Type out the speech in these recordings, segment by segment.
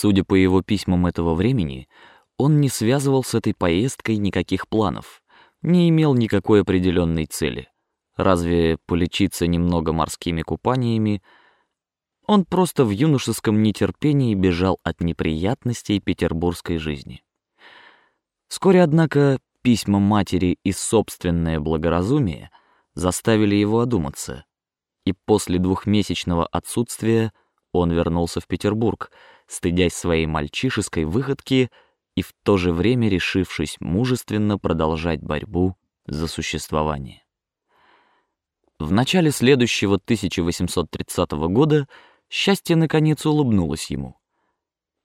Судя по его письмам этого времени, он не связывал с этой поездкой никаких планов, не имел никакой определенной цели. Разве полечиться немного морскими купаниями? Он просто в юношеском нетерпении бежал от неприятностей петербургской жизни. Вскоре, однако, письма матери и собственное благоразумие заставили его одуматься, и после двухмесячного отсутствия он вернулся в Петербург, стыдясь своей мальчишеской выходки и в то же время решившись мужественно продолжать борьбу за существование. В начале следующего 1830 года счастье наконец улыбнулось ему.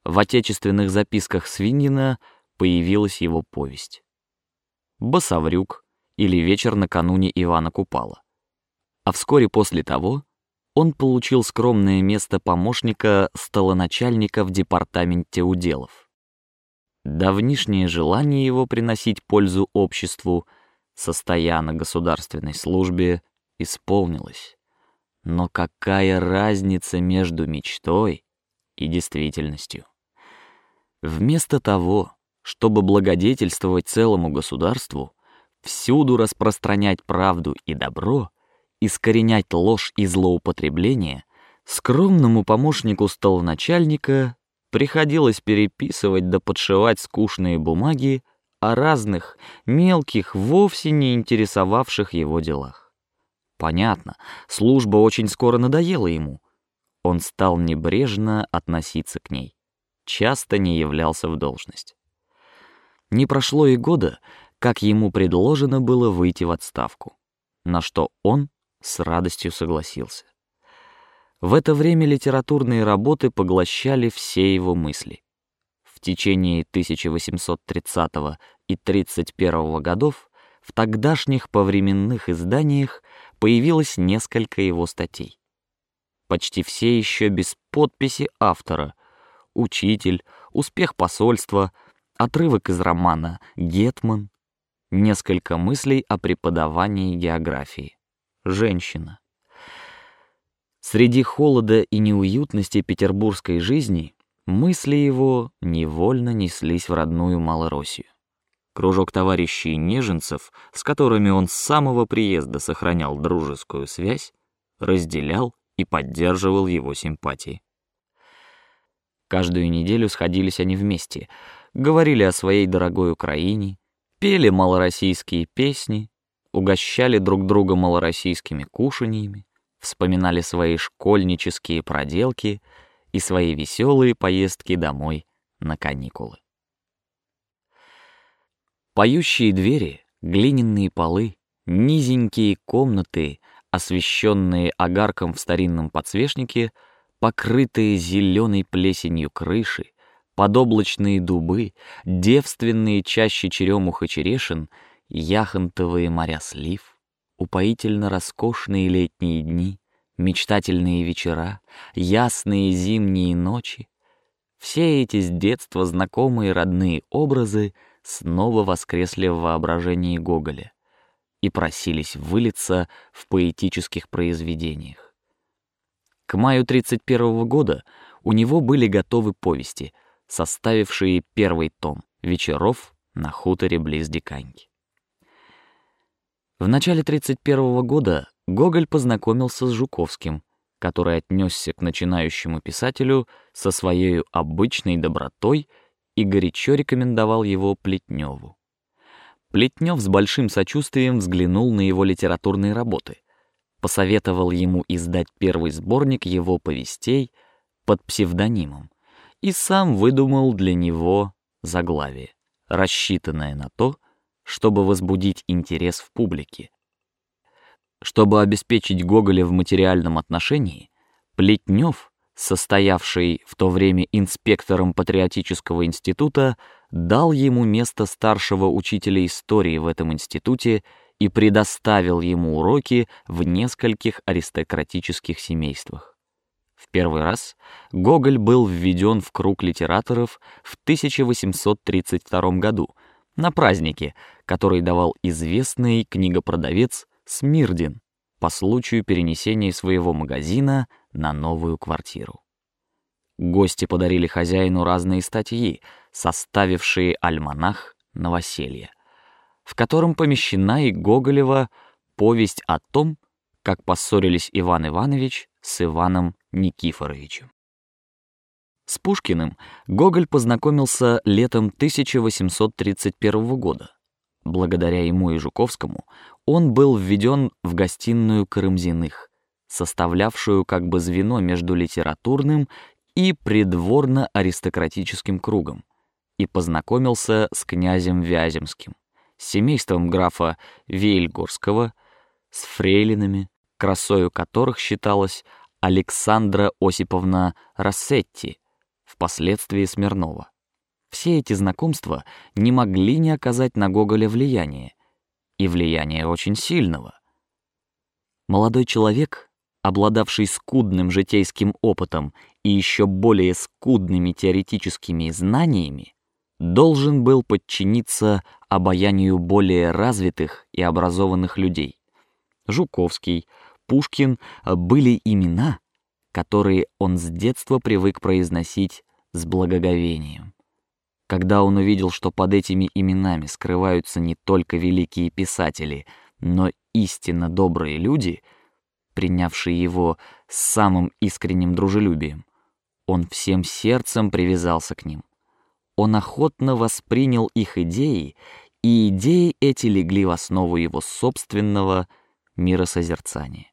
В отечественных записках Свиньина появилась его повесть «Басаврюк» или «Вечер накануне Ивана Купала». А вскоре после того он получил скромное место помощника столоначальника в департаменте уделов. Давнишнее желание его приносить пользу обществу, состоя на государственной службе, исполнилось. Но какая разница между мечтой и действительностью? Вместо того, чтобы благодетельствовать целому государству, всюду распространять правду и добро, искоренять ложь и злоупотребление, скромному помощнику столоначальника приходилось переписывать да подшивать скучные бумаги о разных мелких, вовсе не интересовавших его делах. Понятно, служба очень скоро надоела ему. Он стал небрежно относиться к ней, часто не являлся в должность. Не прошло и года, как ему предложено было выйти в отставку, на что он с радостью согласился. В это время литературные работы поглощали все его мысли. В течение 1830 и 31 годов в тогдашних повременных изданиях появилось несколько его статей. Почти все еще без подписи автора. Учитель, успех посольства, отрывок из романа Гетман, несколько мыслей о преподавании географии. Женщина. Среди холода и неуютности петербургской жизни мысли его невольно неслись в родную Малороссию. Кружок товарищей Неженцев, с которыми он с самого приезда сохранял дружескую связь, разделял и поддерживал его симпатии. Каждую неделю сходились они вместе, говорили о своей дорогой Украине, пели малороссийские песни, угощали друг друга малороссийскими кушаньями, вспоминали свои школьнические проделки и свои веселые поездки домой на каникулы. Поющие двери, глиняные полы, низенькие комнаты, освещенные огарком в старинном подсвечнике, покрытые зеленой плесенью крыши, подоблачные дубы, девственные чаще черемух и черешин, яхонтовые моря слив, упоительно роскошные летние дни, мечтательные вечера, ясные зимние ночи. Все эти с детства знакомые родные образы снова воскресли в воображении Гоголя и просились вылиться в поэтических произведениях. К маю 31 года у него были готовы повести, составившие первый том вечеров на хуторе близ Диканьки. В начале 31 года Гоголь познакомился с Жуковским, который отнесся к начинающему писателю со своей обычной добротой и горячо рекомендовал его Плетневу. Плетнев с большим сочувствием взглянул на его литературные работы, посоветовал ему издать первый сборник его повестей под псевдонимом и сам выдумал для него заглавие, рассчитанное на то, чтобы возбудить интерес в публике. Чтобы обеспечить Гоголя в материальном отношении, Плетнев, состоявший в то время инспектором патриотического института, дал ему место старшего учителя истории в этом институте и предоставил ему уроки в нескольких аристократических семействах. В первый раз Гоголь был введен в круг литераторов в 1832 году на празднике, который давал известный книгопродавец Смирдин по случаю перенесения своего магазина на новую квартиру. Гости подарили хозяину разные статьи, составившие альманах новоселья, в котором помещена и Гоголева повесть о том, как поссорились Иван Иванович с Иваном Никифоровичем. С Пушкиным Гоголь познакомился летом 1831 года. Благодаря ему и Жуковскому он был введен в гостиную Карамзиных, составлявшую как бы звено между литературным и придворно-аристократическим кругом, и познакомился с князем Вяземским, семейством графа Вейльгорского, с фрейлинами, красою которых считалась Александра Осиповна Рассетти, впоследствии Смирнова. Все эти знакомства не могли не оказать на Гоголя влияния, и влияния очень сильного. Молодой человек, обладавший скудным житейским опытом и еще более скудными теоретическими знаниями, должен был подчиниться обаянию более развитых и образованных людей. Жуковский, Пушкин были имена, которые он с детства привык произносить с благоговением. Когда он увидел, что под этими именами скрываются не только великие писатели, но истинно добрые люди, принявшие его с самым искренним дружелюбием, он всем сердцем привязался к ним. Он охотно воспринял их идеи, и идеи эти легли в основу его собственного миросозерцания.